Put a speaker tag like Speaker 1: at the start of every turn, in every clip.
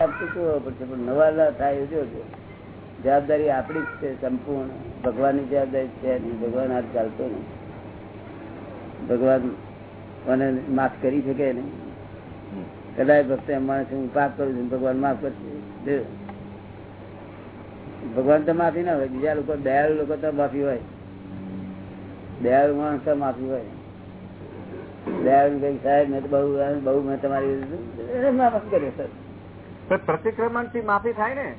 Speaker 1: નવા થાય જવાબદારી આપણી જ છે, સંપૂર્ણ. ભગવાનની જવાબદારી છે ભગવાન હાથ ચાલતો નહીં. ભગવાન મને માફ કરી શકે નહીં. કદાચ ભક્ત માણસ હું પાપ કરું છું, ભગવાન માફ કરશે. ભગવાન તો માફી ના હોય, બીજા લોકો, દયાળુ લોકો તો માફી હોય. દયાળુ માણસ તો માફી હોય. દયાળુ કઈ સાહેબ મેં તો બહુ બહુ મેં તમારી માફ કર્યો, સર.
Speaker 2: પ્રતિક્રમણથી માફી થાય ને?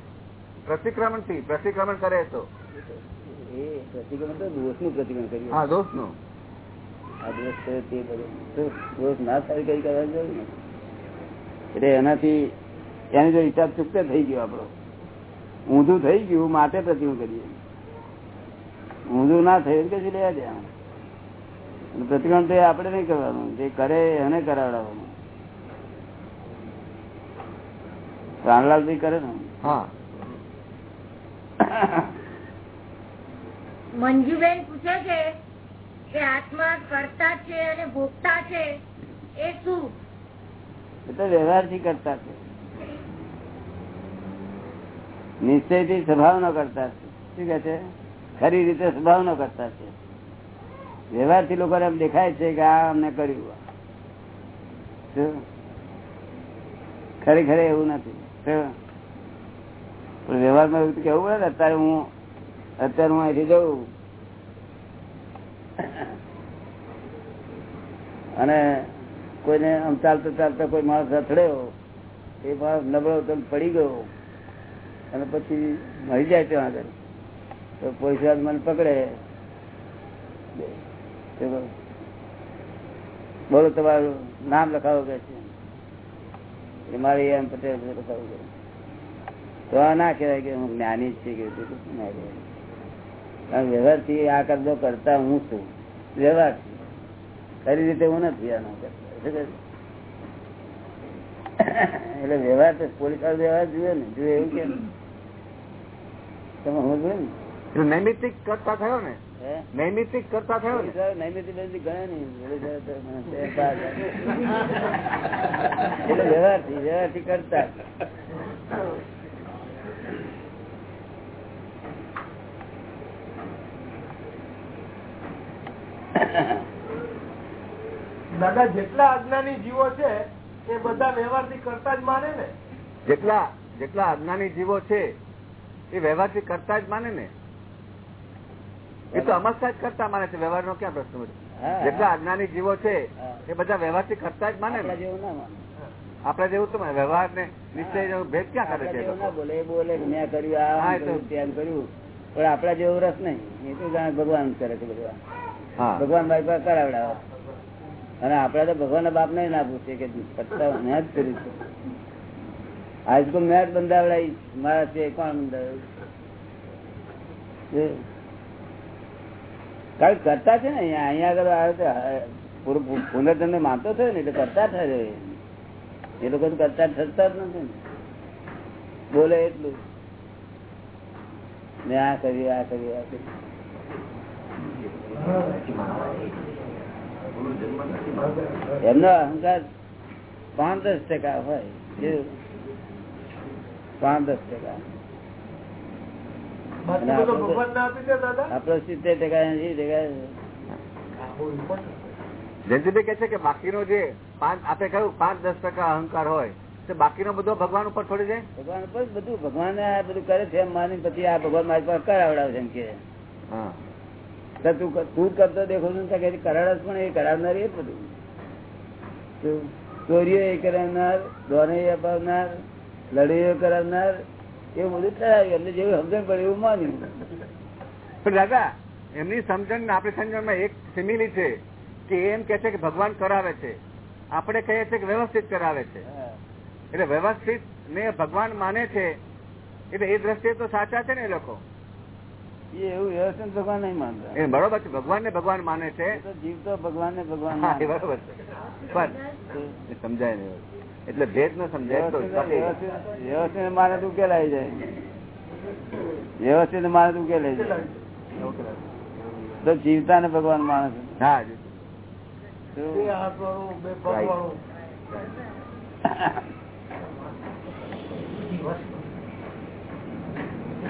Speaker 2: પ્રતિક્રમણથી પ્રતિક્રમણ કરે તો.
Speaker 1: એ પ્રતિક્રમણ તો દોષનું પ્રતિક્રમણ કર્યું
Speaker 2: હા દોસ્તનું
Speaker 1: આ દોષ થયો તે બધું. દોષ ના થાય કઈ કરવાની જરૂર નથી. એટલે એનાથી એની જો હિસાબ ચૂકતે થઈ ગયો આપણો. ઊંધું થઈ ગયું માટે પ્રતિક્રમણ કરીએ. ઊંધું ના થયું કે લેવા દે પ્રતિક્રમણ તો આપણે નહીં કરવાનું. જે કરે એને કરાવડાવવાનું. રામલાલ ભાઈ કરે ને?
Speaker 2: હા.
Speaker 3: મંજુબેન પૂછે છે કે આત્મા કરતા છે અને ભોગતા છે એ શું?
Speaker 1: એ તો વ્યવહારથી કરતા છે. નિશ્ચયથી સ્વભાવ નો કરતા છે. શું કે છે? ખરી રીતે સ્વભાવ નો કરતા છે. વ્યવહારથી લોકો એમ દેખાય છે કે આ અમને કર્યું. શું? ખરેખર એવું નથી. વ્યવહારમાં એવું કેવું પડે અત્યારે હું અત્યારે હું અહીંથી જઉં. અને કોઈને આમ ચાલતા ચાલતા કોઈ માણસ અથડ્યો, એ માણસ નબળો તો પડી ગયો. અને પછી મરી જાય ત્યાં આગળ. તો પોલીસ મને પકડે. બોલો તમારું નામ લખાવો કે છે. મારે એમ પટેલ તો ના કહેવાય કે હું જ્ઞાની જ છે કે વ્યવહારથી આ કરતો કરતા હું છું. વ્યવહાર. ખરી રીતે હું નથી આનો? એટલે વ્યવહાર તો પોલીસ વ્યવહાર જુએ ને, જુએ એવું કે તમે હું જોયું ને?
Speaker 2: નૈમિતિક કરતા થયો ને? નૈમિતિક કરતા થયો ને?
Speaker 1: નૈમિતિક ગણે નહીં. વ્યવહારથી વ્યવહારથી કરતા.
Speaker 4: દાદા જેટલા અજ્ઞાની જીવો છે એ બધા વ્યવહારથી કરતા જ માને ને?
Speaker 2: જેટલા જેટલા અજ્ઞાની જીવો છે એ વ્યવહારથી કરતા જ માને ને? એ તો અમસ્તા જ કરતા માને છે. વ્યવહાર નો ક્યાં પ્રશ્ન જેટલા અજ્ઞાની જીવો છે એ બધા વ્યવહારથી કરતા જ માને ને. આપડે જેવું તો વ્યવહાર ને નિશ્ચય ભેદ ક્યાં કરે છે?
Speaker 1: બોલે બોલે મેં કર્યું આ કર્યું, પણ આપડા જેવો રસ નહીં. એ તો ભગવાન કરે છે બધું ભગવાન ભાઈ પાસે કરાવડાવે. અને આપડે તો ભગવાન બાપ ને ના પૂછે કે મેં જ કર્યું છે. આજ તો મેં જ બંધાવડાવી. મારા છે કોણ બંધાવ્યું? કારણ કરતા છે ને, અહીંયા અહીંયા આગળ આવે છે પુનર્જન્મ માનતો થયો ને, એટલે કરતા થાય એ લોકો કરતા થતા જ નથી ને. બોલે એટલું. ને આ કરી આ કરી આ કરી એમનો અહંકાર પાંચ દસ ટકા હોય? પાંચ દસ ટકા
Speaker 4: બાકી બધો ભગવાન ના આપી દે દાદા
Speaker 1: આપડે સિત્તેર ટકા
Speaker 2: જયંતિભાઈ કે છે કે બાકીનો જે પાંચ આપે કહ્યું પાંચ દસ ટકા અહંકાર હોય તો બાકીનો બધો ભગવાન ઉપર છોડી જાય
Speaker 1: ભગવાન ઉપર બધું ભગવાન આ બધું કરે છે એમ માની પછી આ ભગવાન મારી પાસે કરાવડાવે છે એમ કે
Speaker 2: હા.
Speaker 1: તું તું કરતો દેખો છું કે કરાવડાવ પણ એ કરાવનાર એ બધું? ચોરીઓ એ કરાવનાર દોને અપાવનાર લડીઓ કરાવનાર એવું બધું ચડાવ્યું એમને જેવું સમજણ પડે એવું માન્યું.
Speaker 2: પણ દાદા એમની સમજણ આપણી સમજણમાં એક સિમિલી છે કે એમ કે છે કે ભગવાન કરાવે છે. આપણે કહીએ છીએ કે વ્યવસ્થિત કરાવે છે. એટલે વ્યવસ્થિત ને ભગવાન માને છે એટલે એ દ્રષ્ટિએ તો સાચા છે ને એ લોકો.
Speaker 1: એ એવું વ્યવસ્થિત ભગવાન નહીં માનતા.
Speaker 2: એ બરોબર છે ભગવાન ને ભગવાન માને છે.
Speaker 1: એ જીવ તો ભગવાન ને ભગવાન.
Speaker 2: એ બરોબર છે. સમજાય નહીં. એટલે ભેદ ન સમજાય તો
Speaker 1: વ્યવસ્થિત માને તો ઉકેલાઈ જાય. વ્યવસ્થિત માને તો ઉકેલાઈ જાય. તો જીવતા ને ભગવાન માણસ.
Speaker 2: હા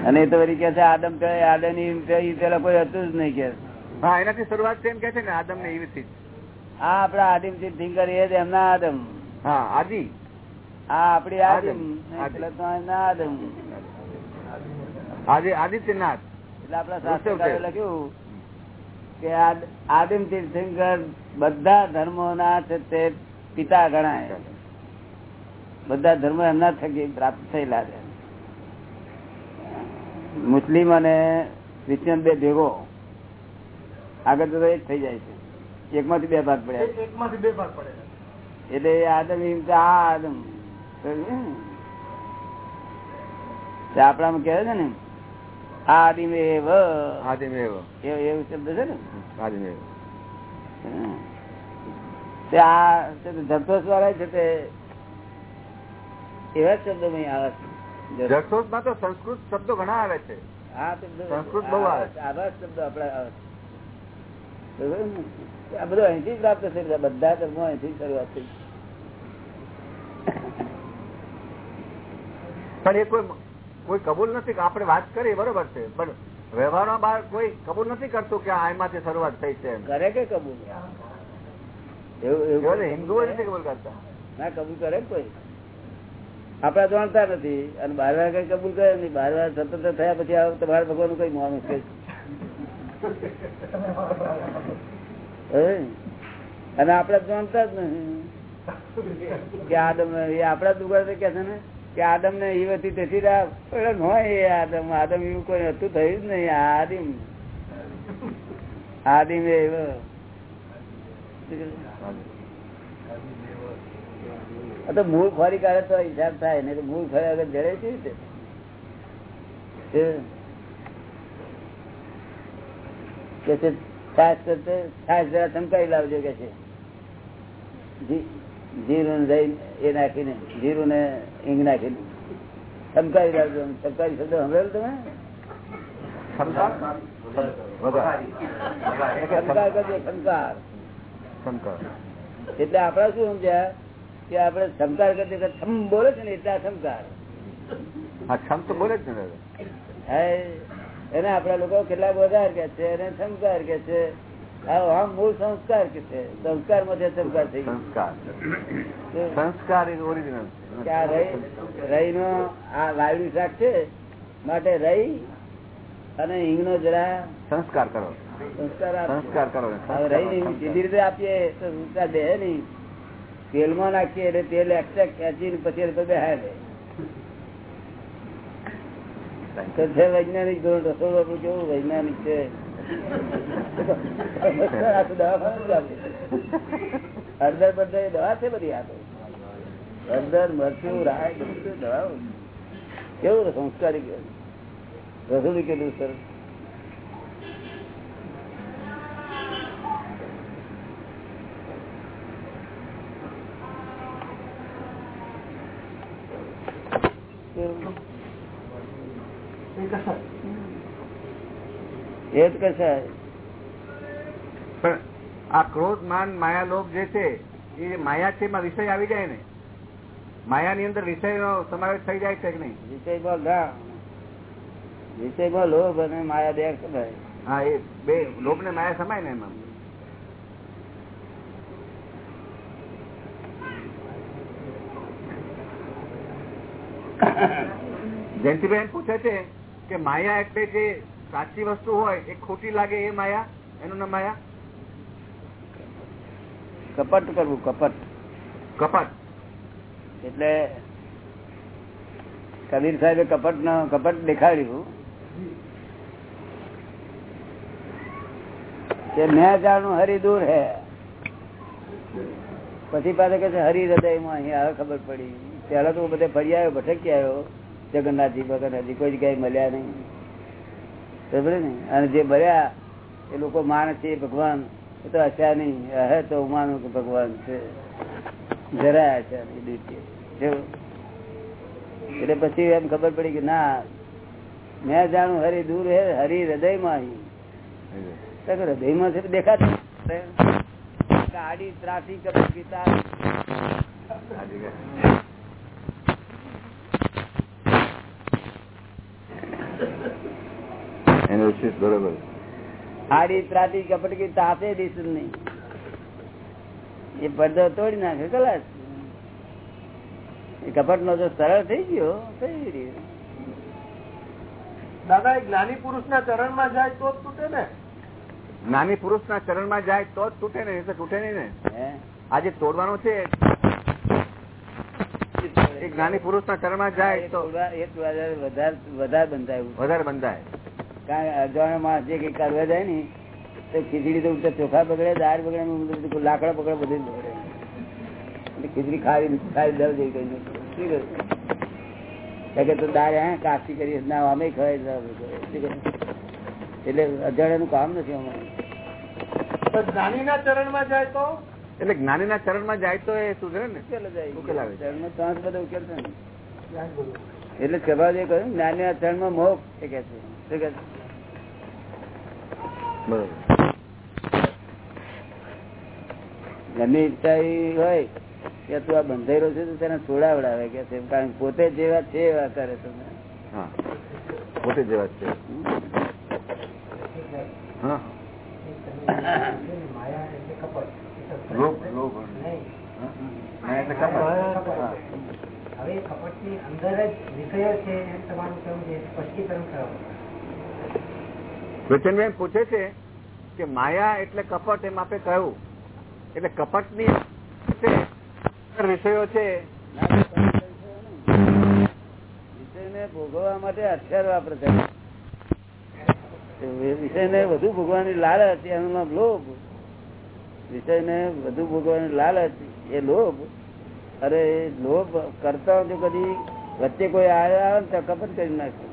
Speaker 1: અને એ તો વળી કે છે આદમ કે આદમની પેલા કોઈ હતું જ નહીં કે.
Speaker 2: હા એનાથી શરૂઆત છે એમ કે છે ને આદમ ને એવી હા
Speaker 1: આ આપડા આદિમ તિંકર એ જ એમના આદમ.
Speaker 2: હા આદિ.
Speaker 1: હા આપડી
Speaker 2: આદિ. આદિત્યનાથ.
Speaker 1: એટલે આપડા. શાસ્ત્રકારે લખ્યું કે આદ- આદિમ તીર્થંકર બધા ધર્મો ના છે તે પિતા ગણાય. બધા ધર્મ એમના થકી પ્રાપ્ત થયેલા છે. મુસ્લિમ અને ક્રિશ્ચિયન બે ભેગો. આગળ તો એક થઈ જાય છે. એકમાંથી બે ભાગ પડ્યા
Speaker 4: એક- એકમાંથી બે ભાગ પડે
Speaker 1: એટલે આદમ કે આ આદમ? આપણામાં કહે છે ને આદિમેવ.
Speaker 2: આદિમેવ.
Speaker 1: એવું શબ્દ છે ને?
Speaker 2: આદિમેવ.
Speaker 1: આ તે ધરતોષ વાળા છે તે. એવા જ શબ્દો આવે છે.
Speaker 2: જરસોદમાં તો સંસ્કૃત શબ્દો ઘણા આવે છે.
Speaker 1: આ શબ્દો
Speaker 2: સંસ્કૃત બહુ આવે.
Speaker 1: આવા શબ્દો આપડે આવે છે. આ બધું અહીંથી પ્રાપ્ત થઈ બધા ધર્મો અહીંથી શરૂઆત થઈ
Speaker 2: પણ એ કોઈ કોઈ કબૂલ નથી આપણે વાત કરી બરોબર છે. પણ વ્યવહારમાં બહાર કોઈ કબૂલ નથી કરતું કે આ એમાંથી શરૂઆત થઈ છે
Speaker 1: કરે કે કબૂલ? એવું
Speaker 2: હિન્દુઓ નથી કબૂલ કરતા.
Speaker 1: ના કબૂલ કરે કોઈ. આપડા જાણતા નથી. અને બાર વાર કઈ કબૂલ કરે નહીં. બાર વાર સ્વતંત્ર થયા પછી તમારે તમારા ભગવાન કઈ મોહ મુશ્કેલ હે? અને આપડે જાણતા જ નહીં. કે આદમ એ આપડા દુગાડ કે છે ને? કે આદમ ને એ તેથી આદમ. આદમ એવું કોઈ હતું, થયું જ નહીં. આદિમ. આદિમ એવ. તો મૂળ ખોરી કાઢે તો હિસાબ થાય, નહીં તો મૂળ ખોરી આગળ જડે રીતે? કે છે છાશ કરતે જરા ચમકાવી લાવજો કે છે? જીરું દહીં એ નાખીને જીરું ને ઈંગ નાખીને. ચમકાવી લાવજો? ચમકાવી શબ્દ સાંભળેલો તમે?
Speaker 2: શંકર? શંકર.
Speaker 1: એટલે આપડે શું સમજ્યા? કે આપડે ચમકાર કરતી છમ બોલે છે ને એટલે આ
Speaker 2: તો બોલે છે ને
Speaker 1: હા, એને આપડા લોકો કેટલા વધાર કે છે એને સંસ્કાર કે છે. આમ મૂળ સંસ્કાર કે છે. સંસ્કારમાં સંસ્કાર થઈ
Speaker 2: સંસ્કાર. સંસ્કાર ઇઝ ઓરિજિનલ
Speaker 1: નો આ વાયુ શાક છે માટે રહી અને હિંગ નો જરા
Speaker 2: સંસ્કાર કરો.
Speaker 1: સંસ્કાર
Speaker 2: કરો.
Speaker 1: રહી ને સીધી રીતે આપીએ તો સંસ્કાર દે નહીં. તેલમાં નાખીએ એટલે તેલ એક્સ્ટ્રા ખેંચીને પછી બેહાય તો છે વૈજ્ઞાનિક ધોરણ, રસોડ આપણું કેવું વૈજ્ઞાનિક છે આપે. હળદર બળદર દવા છે બધી આ તો હળદર, મરચું, રાય, બધું દવા કેવું સંસ્કારી. રસોડું કેટલું સરસ કેવું? એ જ કશાય
Speaker 2: આ ક્રોધ માન માયા લોભ જે છે એ માયા છે એમાં વિષય આવી જાય ને. માયા ની અંદર વિષય નો સમાવેશ થઈ જાય છે કે નહીં?
Speaker 1: વિષયમાં ગા વિષયમાં લોભ અને માયા બે કરાય
Speaker 2: હા એ બે લોભ ને માયા સમાય ને એમાં. જયંતિબેન પૂછે છે કે માયા એટલે જે સાચી વસ્તુ હોય એ ખોટી લાગે એ માયા? એનું નામ માયા?
Speaker 1: કપટ કરવું કપટ.
Speaker 2: કપટ.
Speaker 1: એટલે કબીર સાહેબે કપટ નો કપટ દેખાડ્યું કે મેં જાણું હરી દૂર હે. પછી પાછા કે હરી હૃદયમાં હવે ખબર પડી. પેલા તો બધે ફરી આવ્યો ભટકી આવ્યો. જગન્નાથજી ભગન્નાથજી કોઈ જગ્યાએ મળ્યા નહીં. બરાબર ને? અને જે મળ્યા, એ લોકો માને છે, ભગવાન. એ તો હસ્યા નહીં. હે તો માનું કે ભગવાન છે. જરાય હસ્યા નહીં દુઃખી એટલે પછી એમ ખબર પડી કે ના, મેં જાણું હરી દૂર હે, હરી હૃદયમાં હૃદયમાં છે દેખાતું ગાડી ત્રાસી કરો પિતા
Speaker 2: વિશેષ બરોબર.
Speaker 1: આડી ત્રાટી કપટકી તાપે દીશું નહીં. એ પડદો તોડી નાખે કલાસ કપટ નો જો સરળ થઈ ગયો થઈ રહ્યો
Speaker 4: દાદા એ જ્ઞાની પુરુષ ના ચરણમાં જાય તો જ તૂટે ને.
Speaker 2: જ્ઞાની પુરુષ ના ચરણમાં જાય તો જ તૂટે ને એ તો તૂટે નહીં ને. આજે તોડવાનો છે જ્ઞાની પુરુષ ના ચરણમાં જાય
Speaker 1: એ
Speaker 2: તો
Speaker 1: વધારે વધારે બંધાય.
Speaker 2: વધારે બંધાય.
Speaker 1: અજાણ્યો માણસ જે કઈ કરવા જાય ને તો ખીચડી તો ચોખા બગડે દાળ બગડે લાકડા બગડે બધું બગડે ખીચડી ખાવી ખાવી દર જઈ ગઈ નથી. શું કરું? તો દાળ હે કાપી કરી ના અમે ખવાય એટલે અજાણ્યા નું કામ નથી અમારે.
Speaker 4: તો જ્ઞાની ના ચરણમાં જાય તો?
Speaker 2: એટલે જ્ઞાની ના ચરણમાં જાય તો એ સુધરે ને?
Speaker 1: ઉકેલ જ આવી. ચરણનો ત્રાસ બધો ઉકેલ છે ને એટલે સ્વભાવ કહ્યું જ્ઞાની ચરણમાં મોક્ષ એ કે છે. શું કે છે?
Speaker 2: બરોબર.
Speaker 1: ઈચ્છા હોય કે તું આ બંધાયેલો છે તો તેને છોડાવડાવે કે છે કારણ પોતે જેવા છે એવા કરે તમે
Speaker 2: પોતે જેવા છે. હા. લોભ લોભ હા, એટલે કપટ.
Speaker 5: ની અંદર જ વિષયો છે એમ તમારું કેવું છે? સ્પષ્ટીકરણ કરાવો.
Speaker 2: વચનબેન પૂછે છે કે માયા એટલે કપટ એમ આપે કહ્યું. એટલે કપટની વિષયો છે.
Speaker 1: વિષયને ભોગવવા માટે હથિયાર વાપરે છે. વિષયને વધુ ભોગવાની લાલચ એનું નામ લોભ. વિષયને વધુ ભોગવાની લાલચ એ લોભ. અરે એ લોભ કરતા જો કદી વચ્ચે કોઈ આવ્યા આવે ને તો કપટ કરી નાખે?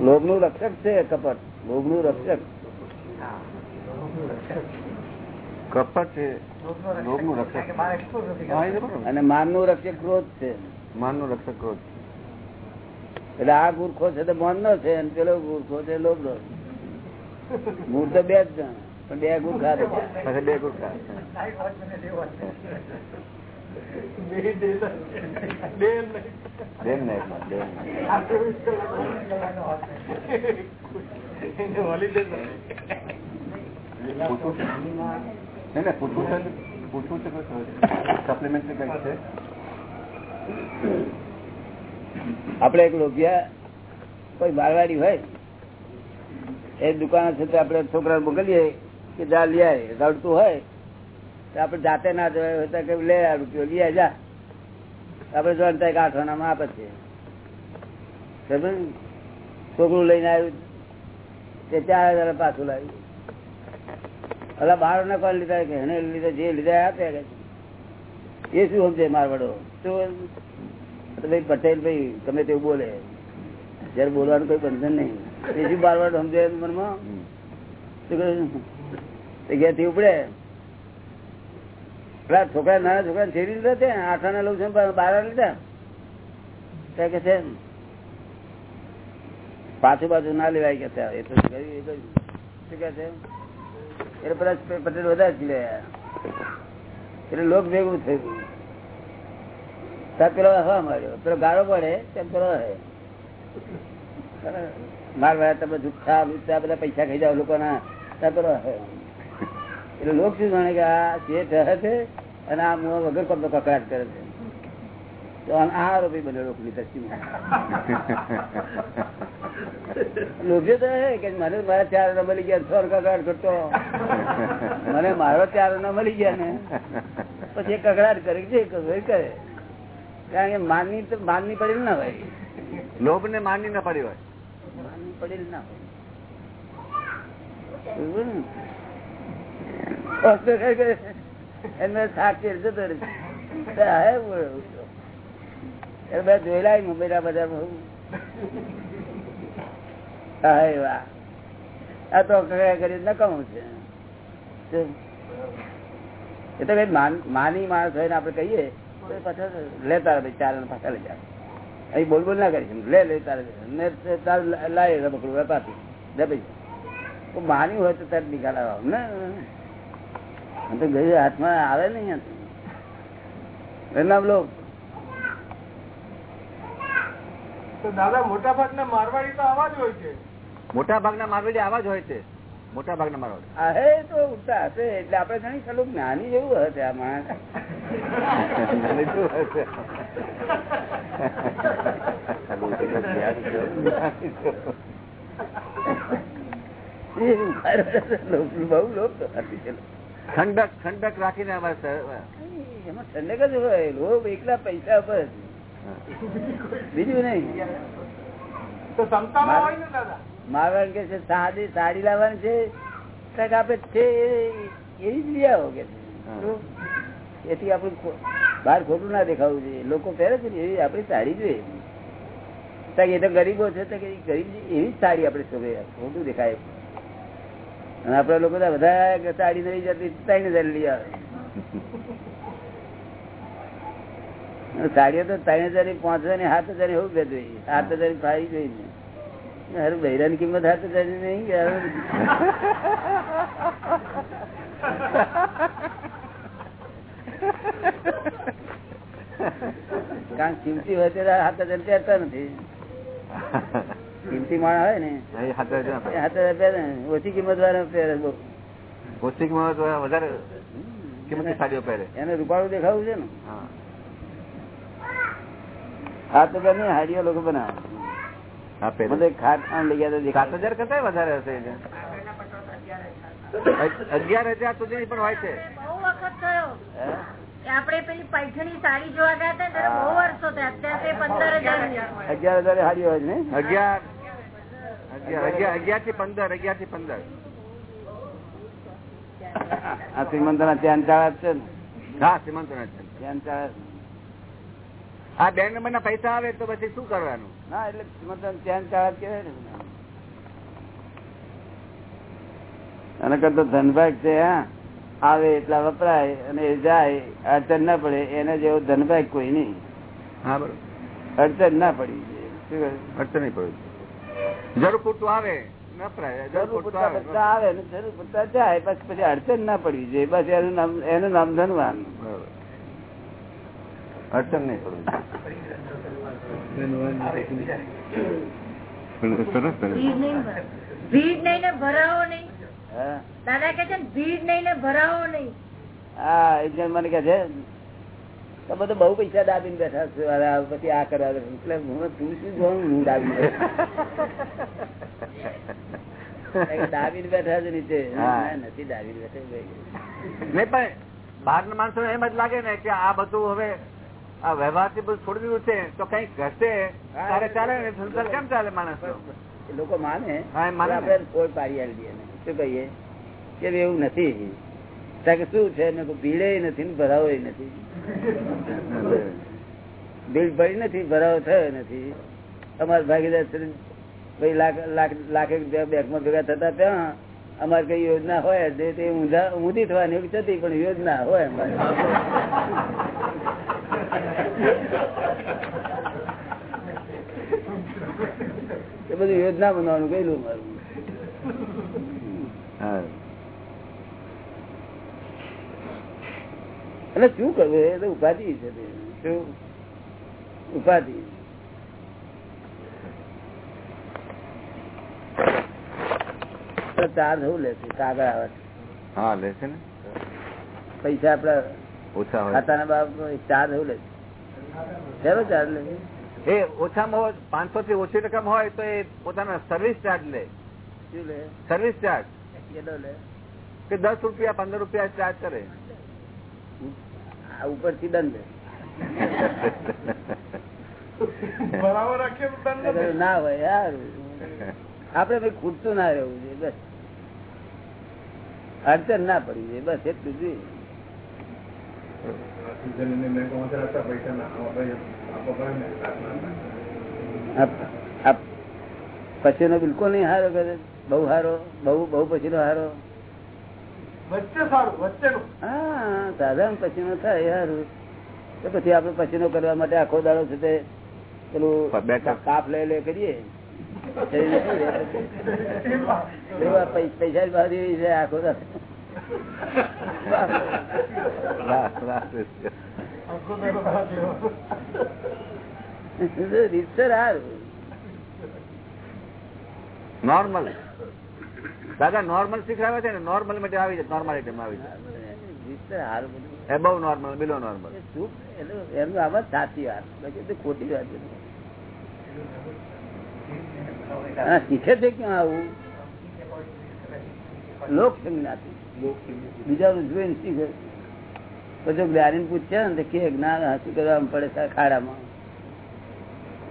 Speaker 1: લોભનું રક્ષક છે કપટ.
Speaker 5: લોભનું રક્ષક.
Speaker 2: કપટ છે.
Speaker 5: લોભનું રક્ષક.
Speaker 1: અને માનનું રક્ષક ક્રોધ છે.
Speaker 2: માનનું રક્ષક ક્રોધ
Speaker 1: એટલે આ ગુરખો છે તો મન નો છે અને પેલો ગુરખો છે લોભ નો મૂળ તો બે જ જણ પણ બે ગુરખા છે
Speaker 2: પછી બે ગુરખા પૂછવું છે? સપ્લિમેન્ટરી કઈ છે
Speaker 1: આપડે એક લોભિયા કોઈ બારવાડી હોય, એ દુકાન છે આપડે છોકરા મોકલીએ કે જા લઈ આય, રડતું હોય આપડે જાતે ના તો લે રૂપિયો લઈ જા આપડે જોડતા એક આઠ આનામાં આપે છે. છોકરું લઈને આવ્યું તે ચાર હજાર પાછું લાવ્યું. અલા બાર ને કોણ લીધા? કે એને લીધા, જે લીધા એ આપ્યા એ શું સમજે મારવાડો શું ભાઈ પટેલ ભાઈ તમે તેવું બોલે. જયારે બોલવાનું કોઈ બંધન નહીં. એ શું બારવાડો સમજે મનમાં. શું કહ્યું? ઉપડે. પેલા છોકરા નાના છોકરા છેડી લીધા છે આઠાના લઉં છું બાર લીધા. કે છે, પાછું બાજુ ના લેવાય કે ત્યાં એટલું શું કે છે? એટલે લોક ભેગું થયું. ત્યાં પેલો માર્યો પેલો ગાળો પડે, તેમ પેલો હે. માર ભાઈ તમે જુઠ્ઠા બધા પૈસા ખાઈ જાવ લોકોના. ત્યાં પેલો હે. એટલે લોક શું જાણે કે આ જે ઠહે છે અને આ મું વગર કપડો કકડાટ કરે છે. તો આ આરોપી બન્યો લોકની દ્રષ્ટિમાં લોભ્યો તો હે કે મને મારા ચાર ન મળી ગયા છ કકડાટ કરતો. મને મારો ચાર ન મળી ગયા ને. પછી એ કકડાટ કરે છે કરે કારણ કે માનની તો માનની પડેલ ના હોય.
Speaker 2: લોભ ને માનની ના પડી હોય.
Speaker 1: માનની પડેલ ના હોય બરોબર ને? તો કઈ કરે, એ તો માની માણસ હોય આપડે કહીએ પાછા લે ભાઈ ચાર પાછા લઈ જાય. અહીં બોલ બોલ ના કરી લે લે, તારે. તાર લાય રબકડું વેપારથી માની હોય તો તારે નિકાલ આવે. ને. તો ગયું હાથમાં આવે નહીં એનું
Speaker 4: દાદા મોટા ભાગના મારવાડી તો આવા જ હોય છે.
Speaker 2: મોટા ભાગના મારવાડી આવા જ હોય છે. મોટા ભાગના મારવાડી
Speaker 1: હે તો ઉઠતા હશે એટલે આપડે ઘણી થોડું જ્ઞાની જેવું હશે આ માણસ. બહુ લોભ તો હતી છે.
Speaker 2: ઠંડક ઠંડક રાખીને અમારે
Speaker 1: એમાં ઠંડક જ હોય. લોભ એકલા પૈસા પર. બીજું નહીં.
Speaker 4: તો ક્ષમતામાં હોય ને દાદા?
Speaker 1: મારવાડ કે છે સાદી સાડી લાવવાની છે. કાંઈક આપડે છે એવી જ લઈ આવો કે. એથી આપણું બહાર ખોટું ના દેખાવું જોઈએ. લોકો પહેરે છે ને એવી આપડી સાડી જોઈએ. કાંઈક એ તો ગરીબો છે તો કે ગરીબ એવી જ સાડી આપણે શોભે. ખોટું દેખાય. અને આપડા લોકો બધા સાડી નહીં જતી ત્રણ હજાર લઈ આવે. સાડીઓ તો ત્રણ હજારની પાંચ હજારની સાત હજાર એવું જોઈએ સાત હજારની. ફાવી જોઈ ને અરે બૈરાની કિંમત સાત હજારની નહીં કારણ કિંમતી હોય ત્યારે સાત હજાર પહેરતા નથી. કિંમતી માણસ હોય ને. ઓછી કિંમત વાળા પહેરે
Speaker 2: ઓછી કિંમત વધારે કિંમત સાડીઓ પહેરે.
Speaker 1: એને રૂપાળું દેખાવું છે ને?
Speaker 2: હા.
Speaker 1: તો કઈ હાડીઓ લોકો બનાવે.
Speaker 2: અગિયાર હજાર સુધી પણ હોય છે.
Speaker 3: બહુ વખત થયો.
Speaker 1: હે?
Speaker 3: કે આપણે પેલી પૈઠણી સાડી જોવા ગયા હતા બહુ વર્ષો થયા. અત્યારે પંદર હજાર
Speaker 1: અગિયાર હજાર હાડીઓ હોય ને?
Speaker 2: અગિયાર. અગિયારથી પંદર અગિયારથી પંદર.
Speaker 1: આ શ્રીમંત ના ધ્યાન ચાળા છે ને?
Speaker 2: હા શ્રીમંત છે.
Speaker 1: ધ્યાન ચાળા
Speaker 2: આ બે નંબર ના પૈસા આવે તો પછી શું કરવાનું?
Speaker 1: ના એટલે શ્રીમંત ના ધ્યાન ચાળા જ ને આના કરતા ધનભાગ છે હા. આવે એટલા વપરાય અને એ જાય અડચણ ના પડે એને જેવો ધનભાગ કોઈ નહીં.
Speaker 2: હા બરોબર.
Speaker 1: અડચણ ના પડી?
Speaker 2: અડચણ નહીં પડે. જરૂર પૂરતું આવે જરૂર પૂરતા
Speaker 1: જાય પછી પછી અડચણ ના પડવી જોઈએ બસ એનું નામ એનું નામ ધનવાન.
Speaker 2: અડચણ નહીં પડે સરસ સરસ
Speaker 3: ભીડ નહીં ભર- ભીડ નહીં ને ભરાવો નહીં.
Speaker 1: હા.
Speaker 3: દાદા કે છે ને ભીડ નહીં ને ભરાવો નહીં.
Speaker 1: હા એક જણ મને કે છે તમે તો બહુ પૈસા દાબીને બેઠા છો પછી આ કરવા એટલે હું તું શું જોવાનું હું દાબી દાબીને બેઠા છે નીચે. ના, નથી દાબીને બેઠા
Speaker 2: પણ બહાર ના માણસો એમ જ લાગે ને કે આ બધું હવે આ વ્યવહારથી બધું છોડી દીધું છે તો કઈ ઘટે ત્યારે ચાલે ને? સંસાર કેમ ચાલે માણસ
Speaker 1: એ લોકો માને. આપણે કોઈ પાડી આવી દઈએ શું કહીએ? કે એવું નથી. કે શું છે? મેં ભીડે નથી ને ભરાવો નથી. ભીડ ભરી નથી, ભરાવો થયો નથી. અમારા ભાગીદાર ભાઈ લાખ લાખ લાખ એક રૂપિયા બેંકમાં ભેગા થતા ત્યાં અમારે કઈ યોજના હોય તે ઊંધા, ઊંધી થવાની એવી થતી, પણ યોજના હોય અમારે. એ બધું યોજના બનાવવાનું કહેલું મારું
Speaker 2: હા.
Speaker 1: એટલે શું કરવું? એ તો ઉપાધિ છે શું? ઉપાધિ. ચાર્જ હું લેશે? કાગળ આવે
Speaker 2: હા લેશે ને?
Speaker 1: પૈસા આપડા
Speaker 2: ઓછા
Speaker 1: ખાતાના બાબત ચાર્જ હું લેશે. છે ચાર્જ લે.
Speaker 2: એ ઓછામાં પાંચસો થી ઓછી રકમ હોય તો એ પોતાના સર્વિસ ચાર્જ લે.
Speaker 1: શું લે?
Speaker 2: સર્વિસ ચાર્જ
Speaker 1: કેટલો લે.
Speaker 2: કે દસ રૂપિયા પંદર રૂપિયા ચાર્જ કરે.
Speaker 1: ઉપરથી દંડ. ના હોય યાર આપડે ભાઈ ખૂટતું ના રહેવું જોઈએ બસ. અડચણ ના પડી જોઈએ બસ એટલું જ જોઈએ. પછી નો બિલકુલ નહીં હારો કરે બહુ હારો બહુ બહુ પછીનો હારો
Speaker 4: વચ્ચે સારું વચ્ચેનું
Speaker 1: હા સાધારણ પછીનો થાય યાર તો પછી આપડે પછીનો કરવા માટે આખો દાડો છે તે પેલું કાપ. લઈ લે કરીએ. પૈસા બહાર છે આખો દાડો. રીતસર હાર
Speaker 2: નોર્મલ દાદા નોર્મલ શીખવાડે છે ને? નોર્મલ માટે આવી જાય નોર્માલિટી આવી જાય. એબવ નોર્મલ બિલો નોર્મલ
Speaker 1: એમનું આમ સાચી વાત. ખોટી વાત શીખે છે ક્યાં આવું? લોક સંજ્ઞાથી બીજાનું જોઈને શીખે. પછી જ્ઞાની પૂછશે ને કે જ્ઞાન હાંસી કરવા પડે ખાડામાં?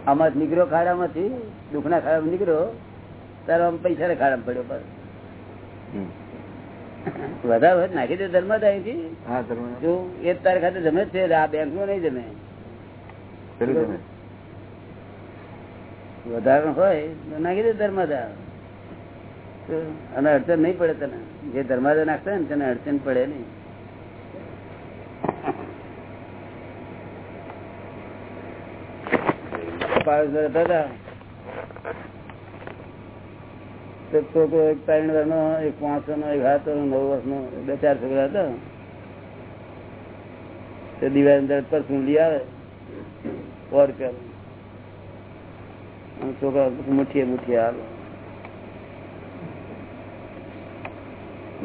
Speaker 1: આમાં નીકળ્યો ખાડામાંથી દુઃખના ખાડામાં નીકળ્યો ત્યારે આમ પૈસા ખાડામાં પડ્યો પર વધારે નાખી દે ધર્મ અહીંથી. જો એ જ તારે ખાતે જમે છે આ બેંકનું નહીં જમે. વધારે હોય તો નાખી દે ધર્માદા અને અડચણ નહીં પડે તને. જે ધર્માદા નાખતા હોય ને તને અડચણ પડે નહીં. પાડોશ હતા. તો એક એક પાંચ નો એક હાથ નવ બે ચાર છોકરા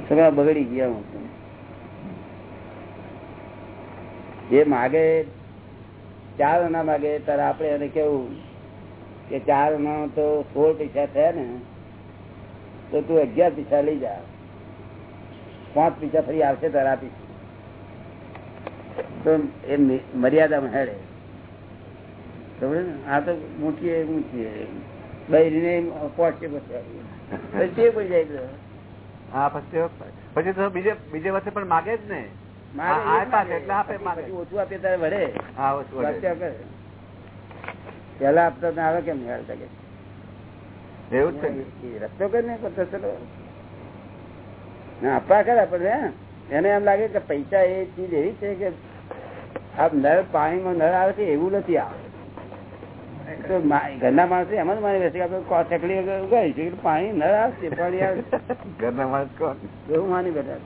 Speaker 1: છોકરા બગડી ગયા જે માગે, ચાર ના માગે, ત્યારે આપણે એને કેવું કે ચાર નો તો સોળ પૈસા થયા ને. તો તું અગિયાર પૈસા લઈ જા. પાંચ પૈસા ફરી આવશે તારા આપીશ તો એ મર્યાદા મર્યાદામાં હેડે. ખબર ને? આ તો મૂકીએ મૂકીએ. બહેરીને પહોંચે પછી પડી જાય
Speaker 2: હા પછી પછી તો બીજે બીજે વર્ષે પણ માગે જ ને.
Speaker 1: ઓછું આપીએ ત્યારે વળે.
Speaker 2: હા
Speaker 1: ઓછું. પેલા આપતા તો આવે કેમ ખ્યાલ શકે
Speaker 2: એવું છે.
Speaker 1: રસ્તો કરીને ચલો. આપવા કરે પણ એને એમ લાગે કે પૈસા એ ચીજ એવી છે કે આપ નળ પાણીમાં નળ આવે છે એવું નથી આવે તો ઘરના માણસ એમ જ માની બેસે કે આપણે ચકલી ઉગાડી છે પાણી નળ આવશે પાણી આવશે
Speaker 2: ઘરના માણસ કોણ
Speaker 1: એવું માની બેઠા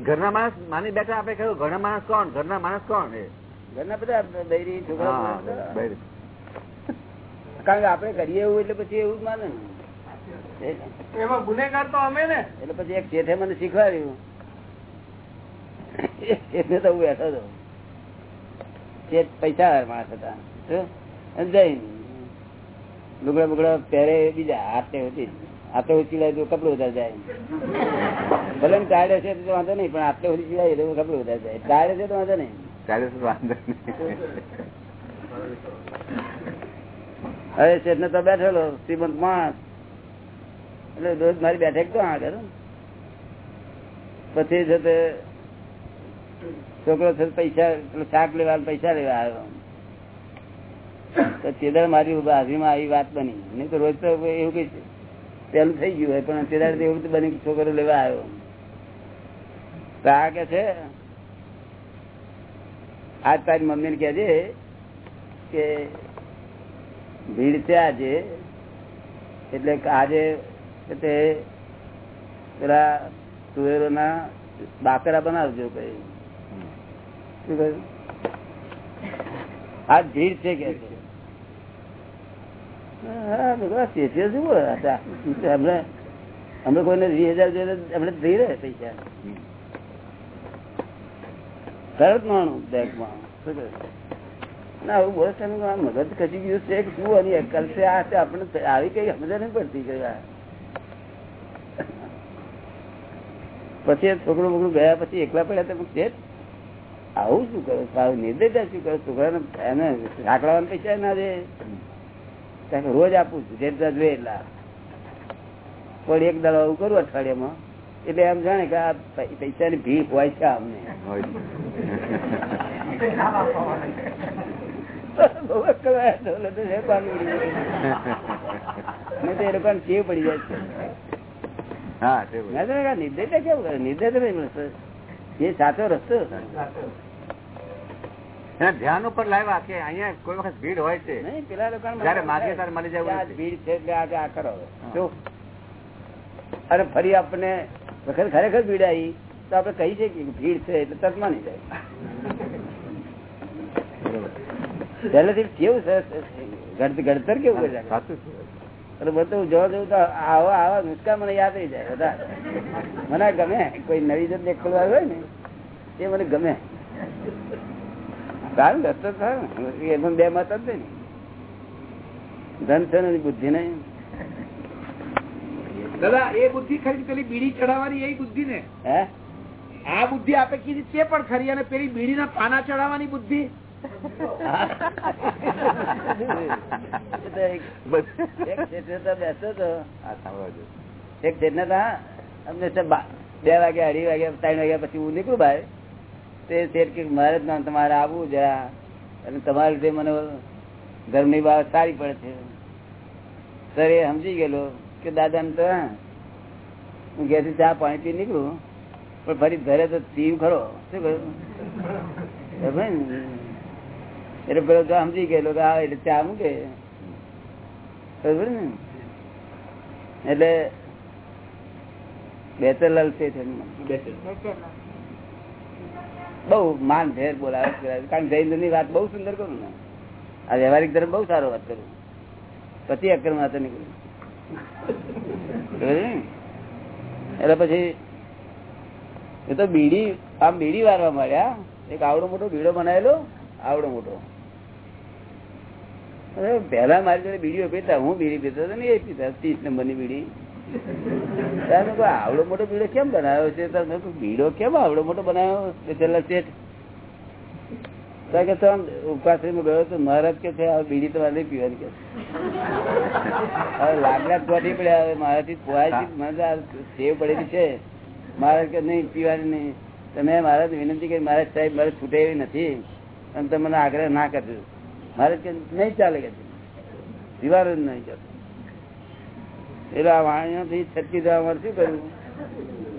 Speaker 2: ઘરના માણસ માની બેઠા આપણે કહ્યું ઘરના માણસ કોણ? ઘરના માણસ કોણ?
Speaker 1: ઘરના બધા બૈરી છોકરા. કારણ કે આપણે કરીએ એવું એટલે પછી એવું જ માને ને.
Speaker 4: એમાં ગુનેગાર તો અમે ને.
Speaker 1: એટલે પછી એક જેઠે મને શીખવાડ્યું. એટલે તો હું બેઠો હતો પૈસા માણસ હતા. જઈને લુગડા બુગડા પહેરે બીજા હાથે હતી હાથે ઓછી લાય તો કપડું વધારે જાય. ભલે ને ટાળે છે તો વાંધો નહીં પણ આટલે ઓછી સિલાય તો કપડું વધારે જાય. ચાલે છે તો વાંધો નહીં.
Speaker 2: ચાલે છે વાંધો નહીં.
Speaker 1: હવે શેઠ તો બેઠેલો, શ્રીમંત માણસ. એટલે રોજ મારી બેઠક તો આગળ પછી છે તે છોકરો પૈસા શાક લેવા પૈસા લેવા આવ્યો. તો ચેદાર મારી હાજરીમાં આવી વાત બની. નહીં તો રોજ તો એવું કઈ પેલું થઈ ગયું હોય, પણ ચેદાર એવું બની છોકરો લેવા આવ્યો. તો આ કે છે, આજ તારી મમ્મી ને કહેજે કે ભીડ છે આજે એટલે આજે તે પેલા તુવેરો ના બાકરા બનાવજો કઈ શું કહ્યું? આજ ભીડ છે કે છે? આ હમણે કોઈને વીસ હજાર તો હમણે પૈસા. તરત માણું બેંકમાં. શું કહ્યું? ના આવું બોલે એનું મગજ ખસી ગયું છે કે શું આની અક્કલ છે આ છે આપણે આવી કઈ સમજ નહીં પડતી કઈ પછી છોકરું બોકરો ગયા પછી એકલા પડ્યા તમે છે આવું શું કરો? આવું નિર્દયતા શું કરો? છોકરાને એને રાખડાવાના પૈસા ના દે. કે રોજ આપું છું જેટલા જોઈએ એટલા. પણ એક દાડો આવું કરું અઠવાડિયામાં. એટલે એમ જાણે કે આ પૈસાની ભીખ હોય છે અમને
Speaker 2: ધ્યાન ઉપર લાવ્યા કે અહીંયા કોઈ વખત ભીડ હોય છે.
Speaker 1: પેલા લોકો ભીડ છે એટલે આજે આ કરો જો. અને ફરી આપણને વખત ખરેખર ભીડ આવી તો આપડે કહી શકીએ કે ભીડ છે એટલે તક નહીં જાય. પહેલેથી કેવું ઘડ- ઘડતર કેવું એટલે બધું જોવા જવું તો આવા આવા નુસ્કા મને યાદ રહી જાય બધા. મને ગમે. કોઈ નવી જગ્યા ખોલવા હોય ને એ મને ગમે. સારું દસ્તક સારું. એમાં બે મત જ નહીં ધન છે ને બુદ્ધિ નહીં.
Speaker 6: દાદા એ બુદ્ધિ ખરી પેલી બીડી ચડાવવાની એ બુદ્ધિ ને આ બુદ્ધિ આપે કીધી તે પણ ખરી? અને પેલી બીડીના પાના ચડાવવાની બુદ્ધિ?
Speaker 1: એક- બા- વાગે અઢી વાગે ત્રણ વાગ્યા પછી હું નીકળું ભાઈ તે શેઠ કે મારે જ તમારે આવવું જરા અને તમારે મને મને ઘરની બાબત સારી પડે છે. સર એ સમજી ગયેલો. કે દાદા ને તો હું. ઘેરથી ચા પાણી પી નીકળું પણ ફરી ઘરે તો પીવ ખરો. શું કહ્યું? એટલે પેલો તો સમજી ગયેલો કે હા એટલે ચા મૂકે. ને? એટલે બેચરલાલ છે બહુ માન ભેર બોલાવે કારણ કારણ જૈનની વાત બહુ સુંદર કરું ને. આ વ્યવહારિક ધર્મ બહુ સારો વાત કરું. પછી અક્રમ વાત નીકળ્યું સમજ્યું ને? એટલે પછી એ તો બીડી, આમ બીડી વારવા મળ્યા એક આવડો મોટો બીડો બનાવેલો, આવડો મોટો. પહેલા મારી જોડે બીડીઓ પીતા, હું બીડી પીતો હતો ને, એ પીતા, ત્રીસ નંબરની બીડી. આવડો મોટો બીડો કેમ બનાવ્યો છે? બીડો કેમ આવડો મોટો બનાવ્યો પેલા શેઠ? મહારાજ કે છે બીડી તમારે નહીં પીવાની કે લાકડા ચોટી પડ્યા, હવે મારાથી આ ટેવ પડેલી છે. મહારાજ કે, નહીં, પીવાની નહીં. તમે મહારાજ વિનંતી કરી, મહારાજ સાહેબ, મારે છૂટે એવી નથી, અને તમે આગ્રહ ના કરજો. મહારાજ કે, નહીં ચાલે કે દિવાળો જ નહીં ચાલે. એટલે આ વાણીઓથી છટકી જવા માટે શું કર્યું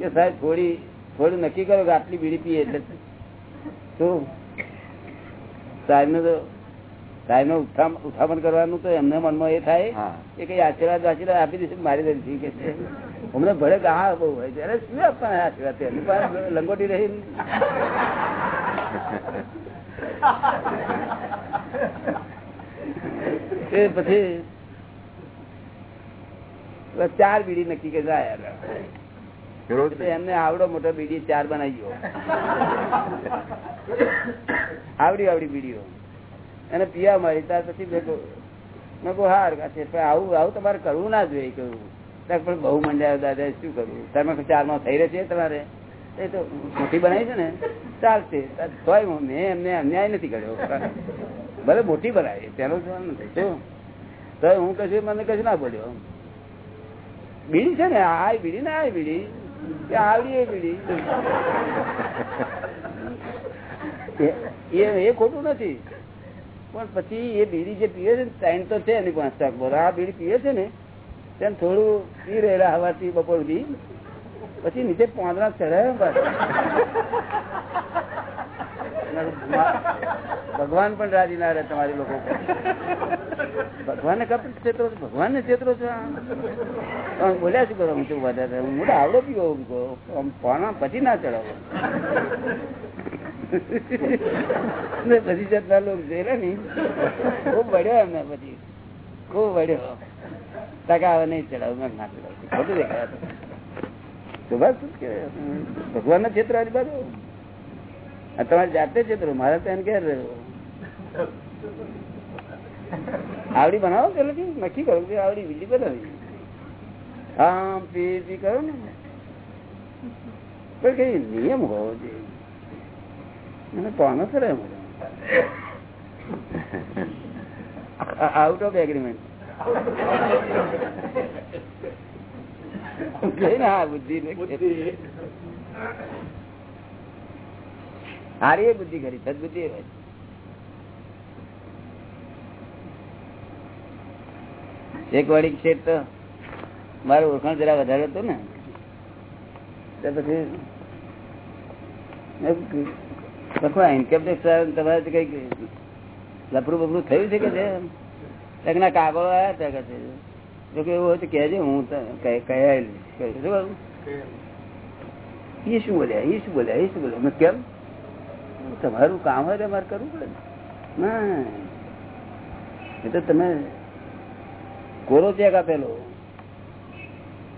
Speaker 1: કે સાહેબ, થોડી, થોડું નક્કી કરો કે આટલી બીડી પીએ એટલે શું? સાહેબ તો સાહેબનું કરવાનું તો એમને મનમાં એ થાય. કે કઈ આશીર્વાદ આશીર્વાદ આપી દેશે મારી દે કે છે. અમને ભલે ગાહ બહુ હોય છે. અરે શું આપવાના આશીર્વાદ એમની પાસે લંગોટી રહી એ પછી ચાર બીડી નક્કી કરી આયા
Speaker 2: ફેરવો જ
Speaker 1: એટલે એમને આવડો મોટો બીડી ચાર બનાવી આવડી આવડી બીડીઓ. એને પીવા મારી ત્યાર પછી મેં કહું હાર આવું આવું તમારે કરવું ના જોઈએ. કહ્યું પણ બહુ મંડ્યા દાદા શું કરવું? તમે ચારમાં થઈ રહેશે તમારે. એ તો મોટી બનાવી છે ને ચાલશે. તોય મેં એમને અન્યાય નથી કર્યો. ભલે મોટી બનાવી તેનો સવાલ નથી. શું? તો હું કશું મને કશું ના બોલ્યો બીડી છે ને આ બીડી ને આ બીડી. આવડી એ બીડી એ- ખોટું નથી. પણ પછી એ બીડી જે પીવે છે ટાઈમ તો છે એની પાંચ શાક બોલો આ બીડી પીવે છે ને, તેમ થોડું પી રહેલા હવાથી બપોર સુધી. પછી નીચે પાંદડા ચડાવે ભગવાન પણ રાજી ના રહે તમારી લોકો ભગવાન ને કપટ છેતરો ભગવાન ને છેતરો છો? બોલ્યા શું કરો? હું શું હું મોટા આવડો પીવો પાણા પછી ના ચડાવો. બધી જાતના લોકો જોયેલા ને. ખૂબ વળ્યો એમને પછી. ખૂબ વળ્યો. ટકાવે નહીં ચડાવું. ના ચડાવું. ખોટું દેખાય. તો બસ? ભગવાન ના છેતરો આજુ બાજુ. આ તમારી જાતે છેતરો મારે તો એને ક્યારે રહ્યો આવડી બનાવો પેલાથી નક્કી કરો કે આવડી બીજી બનાવી. આમ પી કરો ને. પણ કઈ નિયમ હોવો જોઈએ. મને પાનો રહે આઉટ ઓફ એગ્રીમેન્ટ હા બુદ્ધિ. હારી બુદ્ધિ ખરી સદબુદ્ધિ હોય એક વાળી છે તો મારું ઓળખાણ જરા વધારે હતું ને, તો પછી લખવા ઇન્કમ ટેક્સ તમારે કંઈક લફરું બફરું થયું છે કે છે? ના કાગળો આવ્યા હતા કે જો કે એવું હોય તો કહેજે, હું તને કહે- કહે કહે- શું શું બોલ્યા? એ શું બોલ્યા? એ શું બોલ્યા? મેં કેમ? તમારું કામ હોય તો કરવું પડે ને. તમે કોરો ચેક આપેલો.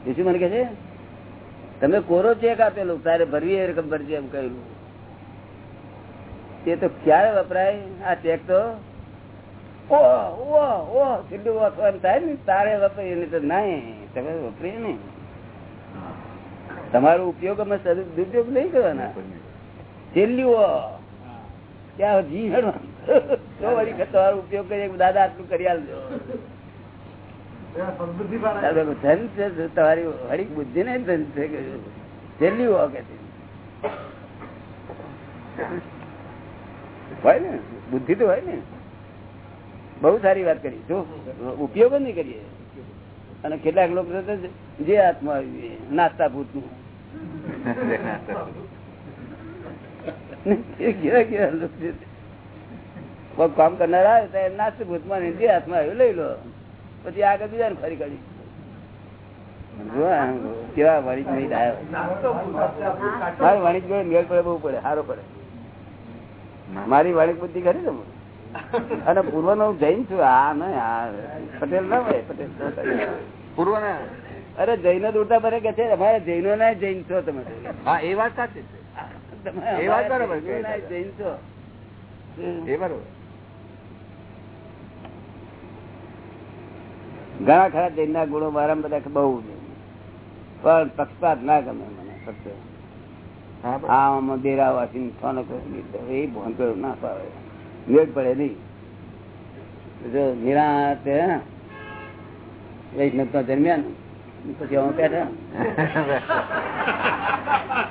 Speaker 1: શું મને કે છે, તમે કોરો ચેક આપેલો, તારે ભરવી એ રકમ ભરજે એમ કહ્યું તે તો ક્યારે વપરાય? આ ચેક તો તમારો ઉપયોગ અમે દુરુપયોગ નહીં કરવાના. છેલ્લી ત્યાં જી વળી તમારો ઉપયોગ કરીએ દાદા આટલું કરી આલજો ધન છે તમારી વળી બુદ્ધિ ને ધન છે કે છેલ્લી કે હોય ને? બુદ્ધિ તો હોય ને. બહુ સારી વાત કરી. જો ઉપયોગ જ નહીં કરીએ. અને કેટલાક લોકો જે હાથમાં નાસ્તા ભૂતનું. એ કેવા કેવા લોકો કોઈ કામ કરનાર આવે તો એમ નાસ્તે ભૂતમાં ને હાથમાં આવ્યું લઈ લો. પછી આગળ બીજાને ફરી કાઢી. કેવા વણિક નહીં આવ્યો મારે વણિક જોડે મેળ પડે બહુ પડે સારો પડે. મારી વણિક બુદ્ધિ ખરી તમે અને પૂર્વ નો જૈન છું આ ને હા પટેલ ના હોય પટેલ
Speaker 2: પૂર્વ
Speaker 1: અરે જૈનો દોડતા ભરે કે છે અમારે જૈનો ના જૈન છો તમે.
Speaker 2: હા એ વાત સાચી છે. એ વાત
Speaker 1: અમારા
Speaker 2: બરાબર છે.
Speaker 1: જૈનોના જૈન છો?
Speaker 2: એ બરોબર.
Speaker 1: ઘણા ખરા જૈન ના ગુણો મારા બધા બહુ પણ પક્ષપાત ના ગમે મને ફક્ત
Speaker 2: હા.
Speaker 1: આમાં બેરા વાસી ફોન એ ભોન કર્યું ના પાવે વેટ પડે નહીં. જો નિરાત વૈષ્ણવ તો દરમિયાન પછી અમે બેઠા.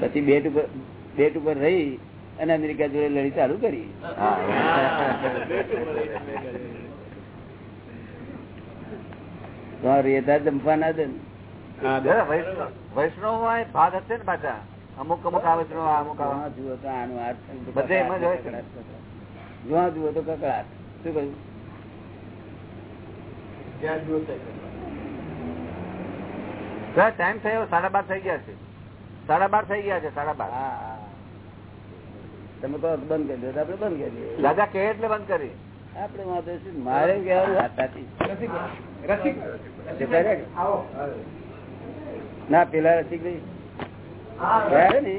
Speaker 1: પછી બેટ ઉપર બેટ ઉપર રહી અને અમેરિકા જોડે લડી ચાલુ કરી. રેતા જંપવા ના. દે
Speaker 2: વૈષ્ણવ વૈષ્ણવ ભાગ હશે ને પાછા. અમુક અમુક આ વૈષ્ણવ અમુક
Speaker 1: જુઓ તો આનું હાથ છે, તો
Speaker 2: બધે એમ જ હોય છે.
Speaker 1: કકડાટ, કકડાટ. જ્યાં જુઓ તો કકડાટ. શું કહ્યું?
Speaker 2: સર ટાઈમ થયો સાડા બાર થઈ ગયા છે. સાડા બાર થઈ ગયા છે સાડા બાર.
Speaker 1: તમે કહો બંધ કરી દો આપડે બંધ કરી દઈએ
Speaker 2: દાદા કે એટલે બંધ કરી.
Speaker 1: આપડે વાંધો શું મારે કહેવાનું વાત સાચી જતા રહે કે? ના પેલા રસિકભાઈ ને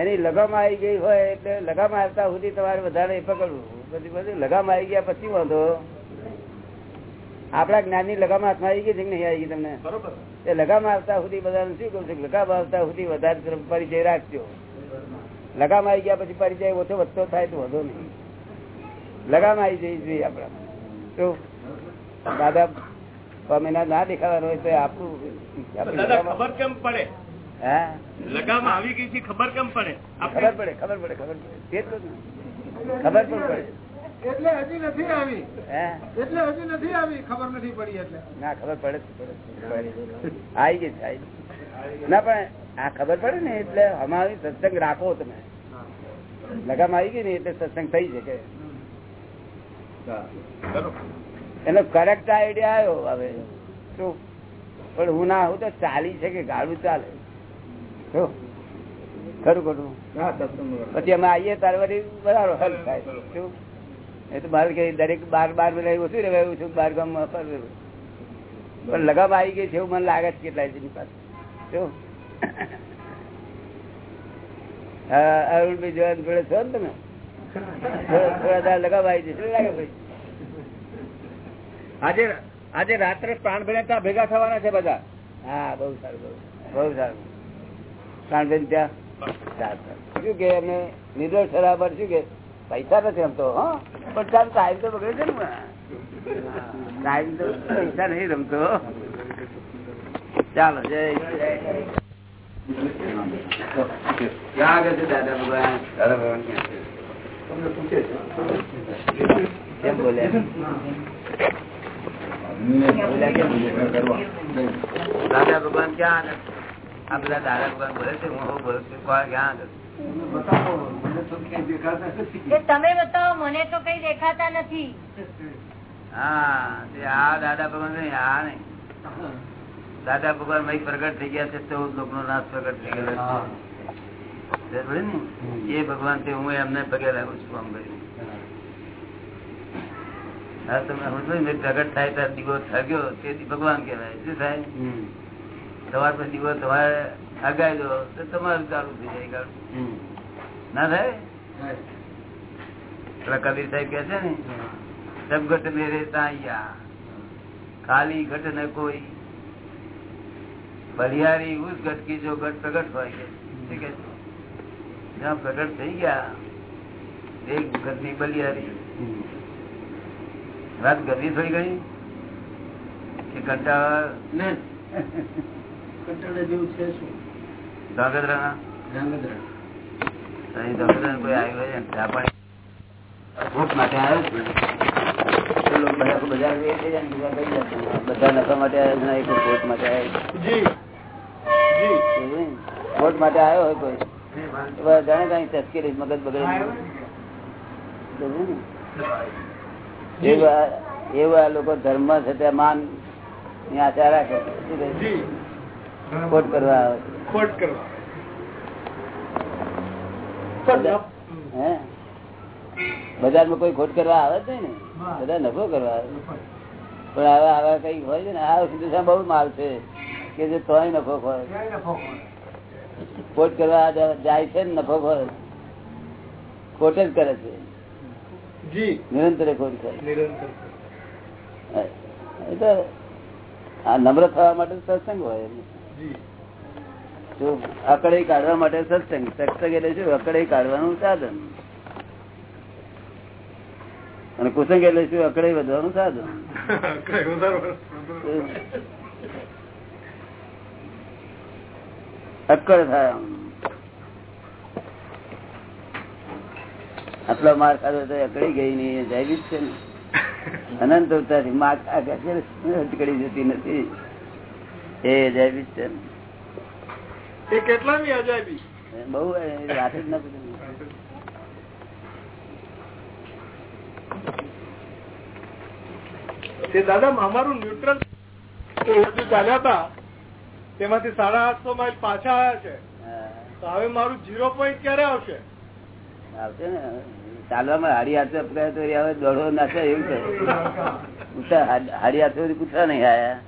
Speaker 1: એની લગામ આવી ગઈ હોય એટલે લગામ આવતા સુધી તમારે વધારે પકડવું. પછી બધું લગામ આવી ગયા પછી વાંધો. આપડા જ્ઞાનની લગામ હાથમાં આવી ગઈ છે કે નહીં આવી ગઈ તમને? એ લગામ આવતા સુધી બધાને શું કહું છું? લગામ આવતા સુધી વધારે પરિચય રાખજો. લગામ આવી ગયા પછી પરિચય ઓછો વધતો થાય તો વધો નહીં. લગામ આવી જઈ જોઈએ આપણા. તો દાદા સ્વામીના ના દેખાવાનો હોય તો આપણું
Speaker 4: ખબર કેમ પડે?
Speaker 1: હા?
Speaker 4: લગામ આવી ગઈ છે ખબર કેમ પડે?
Speaker 1: ખબર પડે ખબર પડે ખબર પડે. ખબર પણ પડે.
Speaker 4: એટલે હજી નથી આવી. એટલે હજી નથી આવી. ખબર નથી પડી એટલે.
Speaker 1: ના ખબર પડે આવી ગઈ છે આવી ના પણ આ ખબર પડે ને એટલે અમારી સત્સંગ રાખો તમે. લગામ આવી ગઈ ને એટલે સત્સંગ થઈ શકે. એનો કરેક્ટ આઈડિયા આવ્યો હવે. શું? પણ હું ના હું તો ચાલી છે કે ગાડું ચાલે? શું? ખરું ખોટું? પછી અમે આવીએ તારે વળી બરાબર હેલ્પ થાય. શું? એ તો મારે કે દરેક બાર બાર બધા ઓછું રહેવાયું છું બાર ગામમાં ફરવું. પણ લગામ આવી ગઈ છે એવું મને લાગે છે કેટલાય પાસે. શું અરુણભાઈ જવાન જોડે છો ને તમે? થોડા થોડા લગામ આવી જશે. લાગે ભાઈ?
Speaker 2: આજે આજે રાત્રે પ્રાણ ત્યાં ભેગા થવાના છે બધા?
Speaker 1: હા બહુ સારું બહુ બહુ સારું. કાનબેન ત્યાં? સારું. શું કે અમે નિર્દોષ બરાબર શું કે? પૈસા નથી રમતો હા? પણ ચાલ ટાઈમ તો બગડે છે ને ટાઈમ તો પૈસા નહીં રમતો. ચાલો, જય જય. ક્યાં આગળ છે દાદા ભગવાન? દાદા ભગવાન ક્યાં છે? કેમ બોલ્યા બોલ્યા કેમ? દાદા ભગવાન ક્યાં આગળ? આ બધા દાદા ભગવાન બોલે છે, હું બોલું છું, કોણ ક્યાં આગળ?
Speaker 3: તમે બતાવો મને તો કઈ દેખાતા નથી.
Speaker 1: હા આ દાદા ભગવાન નહીં આ નહીં. દાદા ભગવાન ભાઈ પ્રગટ થઈ ગયા છે ચૌદ લોક નો નાશ પ્રગટ થઈ ગયેલો ને? એ ભગવાન તે હું એમને પગે લાગુ છું આમ કરી હા તમે સમજો પ્રગટ થાય ત્યારે દીવો થગ્યો તે ભગવાન કહેવાય. શું થાય?
Speaker 4: સવાર
Speaker 1: તમારે પછી દીવો તમારે અગાઈ દો તો તમારું ચાલુ થઈ જાય. ના થાય? કબીર સાહેબ કે છે ને સબ ઘટ રેતા તાયા ખાલી ઘટ ને કોઈ. બલિયારી ઉસ ઘટ કી જો ઘટ પ્રગટ હોય કે ઠીક છે? જ્યાં પ્રગટ થઈ ગયા એક ઘટની બલિયારી. વાત ગરમી થોડી ઘણી? કે કંટાળા?
Speaker 4: ને. કંટાળા જેવું છે શું?
Speaker 1: ધાંગધ્રાના?
Speaker 4: ધ્રાંગધ્રા.
Speaker 1: ભૂખ માટે આવ્યો છે? એ લોકો બધા બજાર વેચે છે કઈ જતા બધા નફા માટે આવ્યા છે ભોટ માટે આવ્યા
Speaker 4: જી. જી.
Speaker 1: છે. ભોટ માટે આવ્યો હોય કોઈ? જાણે કઈ તસ્કરી મગજ બગડે એવું લોકો ધર્મ છે ત્યાં માનની આશા રાખે ખોટ કરવા આવે
Speaker 4: ખોટ કરવા.
Speaker 1: બજારમાં કોઈ ખોટ કરવા આવે છે ને. બધા નફો કરવા આવે. પણ હવે આવા કઈ હોય છે ને? આ સિદ્ધા બહુ માલ છે. કે જે તોય નફો ખોય ખોટ કરવા જાય છે ને નફો ખોય ખોટ જ કરે છે. નિરંતર ખોટ કરે.
Speaker 4: નિરંતર
Speaker 1: એ તો આ નમ્ર થવા માટે સત્સંગ હોય. અકડાઈ કાઢવા માટે સત્સંગ. સત્સંગ એટલે શું? અકડાઈ કાઢવાનું સાધન. અને કુસંગ એટલે શું? અકડાઈ વધવાનું સાધન. અક્કડ થાય. આટલો માર ખાધો તો અકડી ગઈ નહીં જાવી જ છે ને. અનંત અવતારથી માર અટકડી જતી નથી. એ જાવી જ છે ને.
Speaker 4: એ કેટલામી અજાયબી?
Speaker 1: બહુ વાત જ ના
Speaker 4: તે દાદા અમારું ન્યુટ્રલ ચાલ્યા હતા. તેમાંથી સાડા આઠસો માઇલ પાછા આવ્યા છે. તો હવે મારું ઝીરો પોઈન્ટ ક્યારે આવશે?
Speaker 1: આવશે ને. ચાલવામાં હાડી હાથે પકડાય તો હવે દોડો નાખે એવું છે. પૂછા હાડી હાથે પૂછવા નહીં આયા.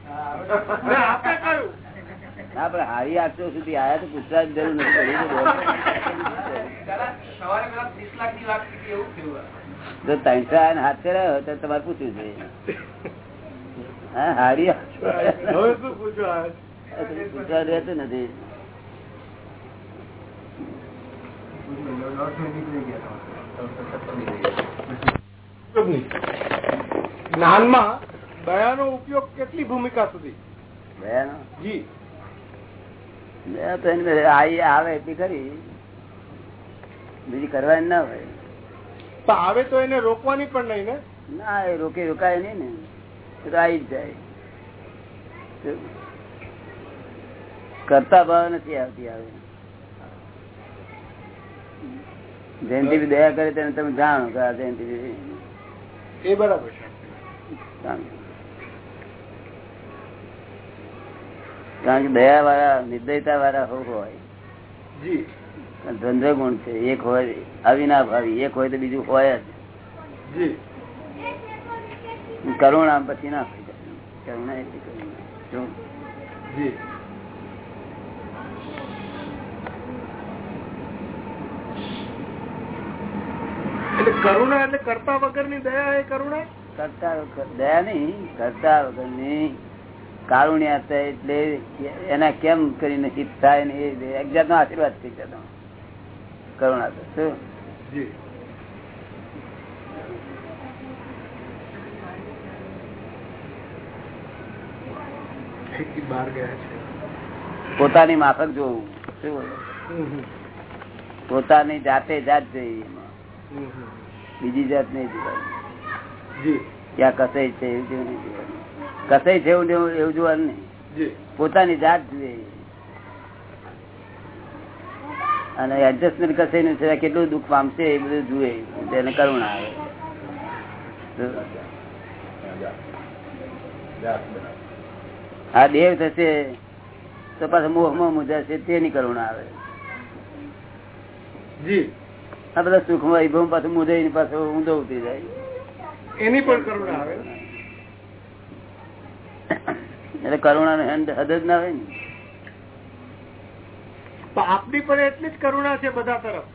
Speaker 4: ને
Speaker 1: પણ હારી આટલો સુધી આયા તો પૂછવા જરૂર નથી જો ત્રણસો હાથે રહ્યો તો તમારે પૂછવું જોઈએ. હા હાડી
Speaker 4: પૂછવા
Speaker 1: રહેતું નથી.
Speaker 4: જ્ઞાનમાં દયાનો ઉપયોગ કેટલી ભૂમિકા સુધી?
Speaker 1: દયાનો
Speaker 4: જી.
Speaker 1: આઈ આવે એટલી ખરી. બીજી કરવાની ના હોય.
Speaker 4: આવે તો એને રોકવાની પણ નહીં ને?
Speaker 1: ના એ રોકે રોકાય નહીં ને. આવી જ જાય. કરતા ભાવ નથી આવતી આવે જયંતિ દયા કરે તેને તમે જાણો કે આ જયંતિ
Speaker 4: એ બરાબર છે.
Speaker 1: કારણ કે દયા વાળા નિર્દયતા વાળા હોય ધંધો ગુણ છે એક હોય અવિના ભાવી એક હોય તો બીજું હોય જ. કરુણા પછી ના કરુણા એટલી કરુણા.
Speaker 4: એટલે કરુણા એટલે કરતા વગરની દયા એ કરુણા?
Speaker 1: કરતા વગર- દયા નહીં કરતા વગરની કારુણ્યા હતા એટલે એના કેમ કરીને હિત થાય ને એ એક જાતનો આશીર્વાદ થઈ જતો કરુણા તો શું?
Speaker 4: જી. બહાર ગયા છે.
Speaker 1: પોતાની માફક જોવું. શું. પોતાની જાતે જાત જોઈ એમાં.
Speaker 4: હમ હમ.
Speaker 1: બીજી જાત નહીં જોવાની
Speaker 4: જી.
Speaker 1: ક્યાં કસાઈ છે એવું જેવું છે એવું એવું જોવાનું નહીં. પોતાની જાત જોઈએ. અને એડજસ્ટમેન્ટ કસેનું છે કેટલું દુઃખ પામશે એ બધું જુએ. તેને કરુણા આવે. આ દેવ થશે તો પાછા મોહમાં મુજાશે તેની કરુણા આવે.
Speaker 4: જી.
Speaker 1: આ બધા સુખમાં પાછું મુજાઈ પાછું ઊંધો ઉતરી જાય.
Speaker 4: એની પણ કરુણા આવે.
Speaker 1: એટલે કરુણા નો હદ જ ના આવે ને.
Speaker 4: આપની પણ એટલી જ કરુણા છે બધા તરફ.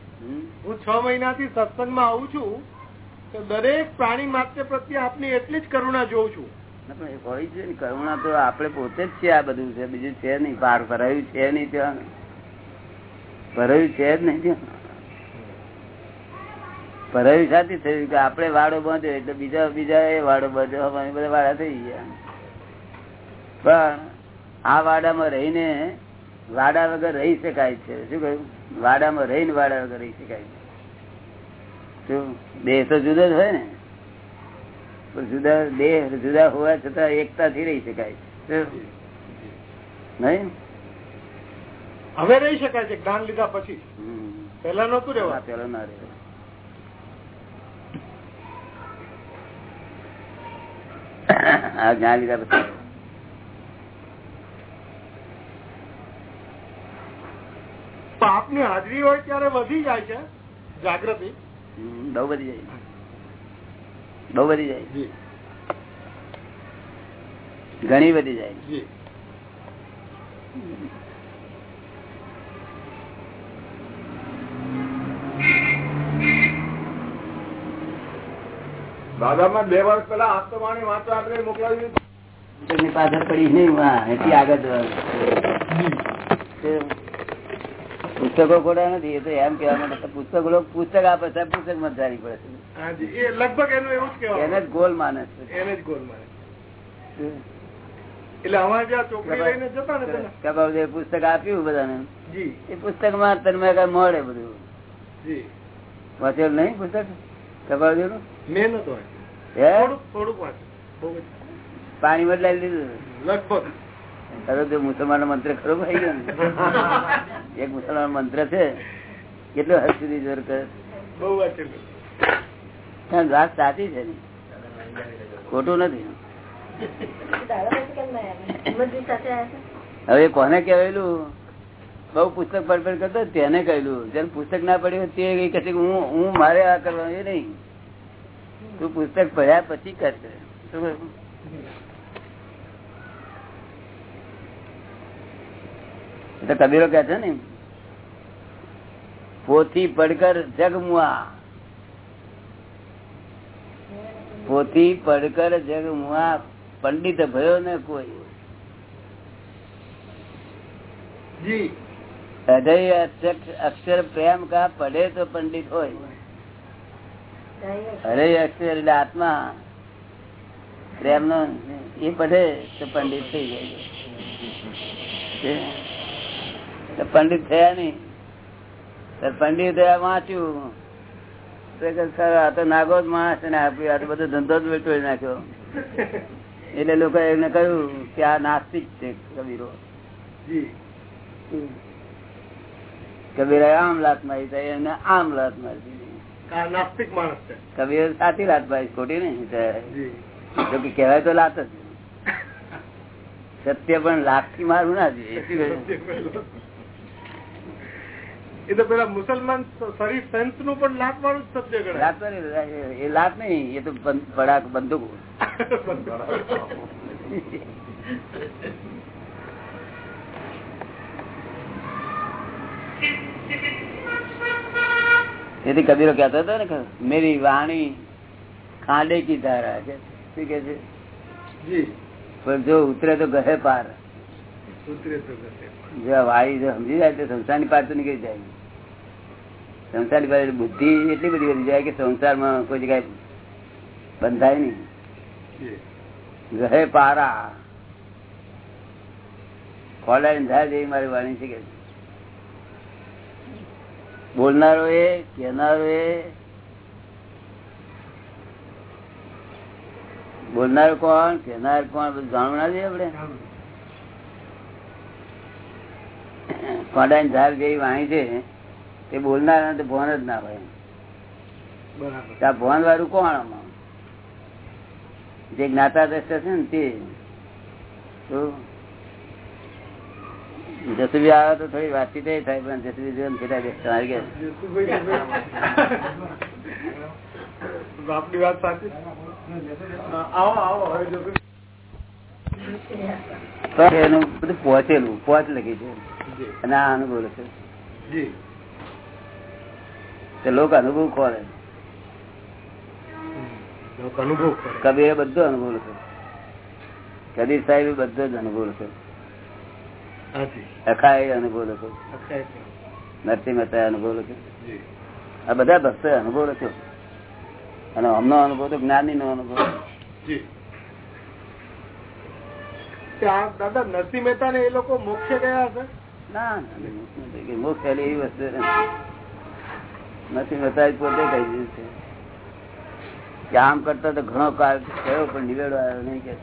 Speaker 4: હું છ મહિનાથી સત્સંગમાં આવું છું તો દરેક પ્રાણી માત્ર પ્રત્યે આપની એટલી જ કરુણા જોઉં છું.
Speaker 1: પણ એ હોય છે ને કરુણા તો આપણે પોતે જ છે આ બધું છે બીજું છે નહીં. પાર ભરાયું છે નહીં ત્યાં. ભરાયું છે જ નહીં ત્યાં. ભરાયું સાથી થયું કે આપડે વાડો બાંધ્યો એટલે બીજા બીજા એ વાડો બાંધ્યો બધા વાડા થઈ ગયા. પણ આ વાડામાં રહીને વાડા વગર રહી શકાય છે. શું કહ્યું? વાડામાં રહીને વાડા વગર રહી શકાય છે. શું દેહ તો જુદો જ હોય ને. જુદા દેહ જુદા હોવા છતાં એકતાથી રહી શકાય છે. નહીં?
Speaker 4: હવે રહી શકાય છે. જ્ઞાન લીધા પછી. પેલા
Speaker 1: નતું
Speaker 4: રહેવા
Speaker 1: પેલા ના રહ્યો આ જ્ઞાન લીધા પછી.
Speaker 4: તો આપની હાજરી હોય ત્યારે વધી જાય છે જાગૃતિ?
Speaker 1: હમ, બહુ વધી જાય. બહુ વધી જાય. ઘણી વધી જાય
Speaker 4: જી દાદામાં બે વર્ષ પેલા આત્મવાણી વાંચવા આપણે મોકલાવી
Speaker 1: પુસ્તકની પાછળ પડી નહીં એથી આગળ જવાનું. પુસ્તકો ખોડા નથી એ તો એમ કેવા માટે પુસ્તકો પુસ્તક આપે છે પુસ્તકમાં ધારી પડે
Speaker 4: છે. લગભગ એનું એવું જ
Speaker 1: કેવાય એને જ ગોલ માને છે.
Speaker 4: એને જ ગોલ મારે એટલે અમારે જ્યાં ચોકડી લઈને જતા ને પેલા
Speaker 1: પુસ્તક આપ્યું બધાને. એ પુસ્તકમાં તન્મય મળે બધું વાંચેલું નહીં પુસ્તક? પાણી બદલાવી લીધું?
Speaker 4: લગભગ.
Speaker 1: મુસલમાન મંત્ર ખરો ભાઈ ગયો એક મુસલમાન મંત્ર છે કેટલો હદ સુધી જોર કરે? વાત સાચી છે ને. ખોટું નથી. હવે કોને કહેવાયેલું? બહુ પુસ્તક પડપડ કરતો તેને કહેલું જેને પુસ્તક ના પડ્યું તે કહે હું હું મારે આ કરવાનું એ નહીં. તું પુસ્તક ભર્યા પછી કરશે એટલે કબીરો કે છે ને પોથી પડકર જગમુઆ. પોથી પડકર જગમુઆ. પંડિત ભયો ને કોઈ.
Speaker 4: જી.
Speaker 1: હૃદય અક્ષર- અક્ષર પ્રેમ કા પડે તો પંડિત હોય. હૃદય અક્ષર એટલે આત્મા. પ્રેમ નો એ પડે તો પંડિત થઈ જાય. પંડિત થયા નહીં. પંડિત વાંચ્યું. સર આ તો નાગો જ માણસ ને આપ્યું આ તો બધો ધંધો જ વેટો નાખ્યો. એટલે લોકો એમને કહ્યું કે આ નાસ્તિક છે કબીરો.
Speaker 4: જી.
Speaker 1: કબીરે આમ લાત મારી થાય એને આમ લાત મારી
Speaker 4: છે.
Speaker 1: કબીર સાચી લાત મારી ખોટી તો
Speaker 4: જો.
Speaker 1: કે કહેવાય તો લાત જ. સત્ય પણ લાખથી મારું ના?
Speaker 4: એ તો પેલા મુસલમાન શરીફ સંતનું પણ લાભ વાળું જ સત્ય ગણાય.
Speaker 1: એ લાત નહીં એ તો પડાક બંદૂક. એથી કબીરો કહેતો હતો ને મેરી વાણી ખાંડે કી ધારા છે. શું કે છે? પણ જો ઉતરે તો ગહે પાર.
Speaker 4: ઉતરે તો.
Speaker 1: જો વાણી જો સમજી જાય તો સંસારની પાર તો નીકળી જાય. સંસારની પાર પાસે બુદ્ધિ એટલી બધી વધી જાય કે સંસારમાં કોઈ જગ્યાએ બંધાય નહીં. ગહે પારા. ખોલાઈને થાય જેવી મારી વાણી છે કે બોલનારો એ કહેનારો એ બોલનાર કોણ કહેનાર કોણ બધું જાણવું ના જોઈએ આપડે કોડાની ધાર જેવી વાણી છે તે બોલનાર તો ભોન જ ના હોય ભોન વાળું કોણ જે જ્ઞાતા દ્રષ્ટા છે ને તો જસુભી આવે તો થોડી વાતચીત એ થાય પણ જસુભી જેમ કેટલા બેસતા મારી ગયા
Speaker 4: આપની વાત સાચી? આવો આવો હવે જસુ
Speaker 1: એનું બધું પહોંચેલું પહોંચ લખી છે. અને આ અનુભવ છે
Speaker 4: જી.
Speaker 1: તે લોક અનુભવ
Speaker 4: ખોરે અનુભવ
Speaker 1: કબીરે બધો અનુભવ છે કબીર સાહેબ બધો જ અનુભવ છે
Speaker 4: હાજી
Speaker 1: અખા અનુભવ છે. નરસિંહ મહેતા અનુભવ છે આ બધા ભક્તો અનુભવ છે અને અમનો અનુભવ તો જ્ઞાની નો અનુભવ
Speaker 4: દાદા નરસિંહ મહેતા ને એ લોકો મોક્ષે ગયા હશે?
Speaker 1: ના ના, મોક્ષ નથી કે મોક્ષ ખાલી એવી વસ્તુ. નથી મહેતા પોતે કહી દીધું છે. કે આમ કરતા તો ઘણો કાળ થયો પણ નિવેડો આવ્યો નહીં કે?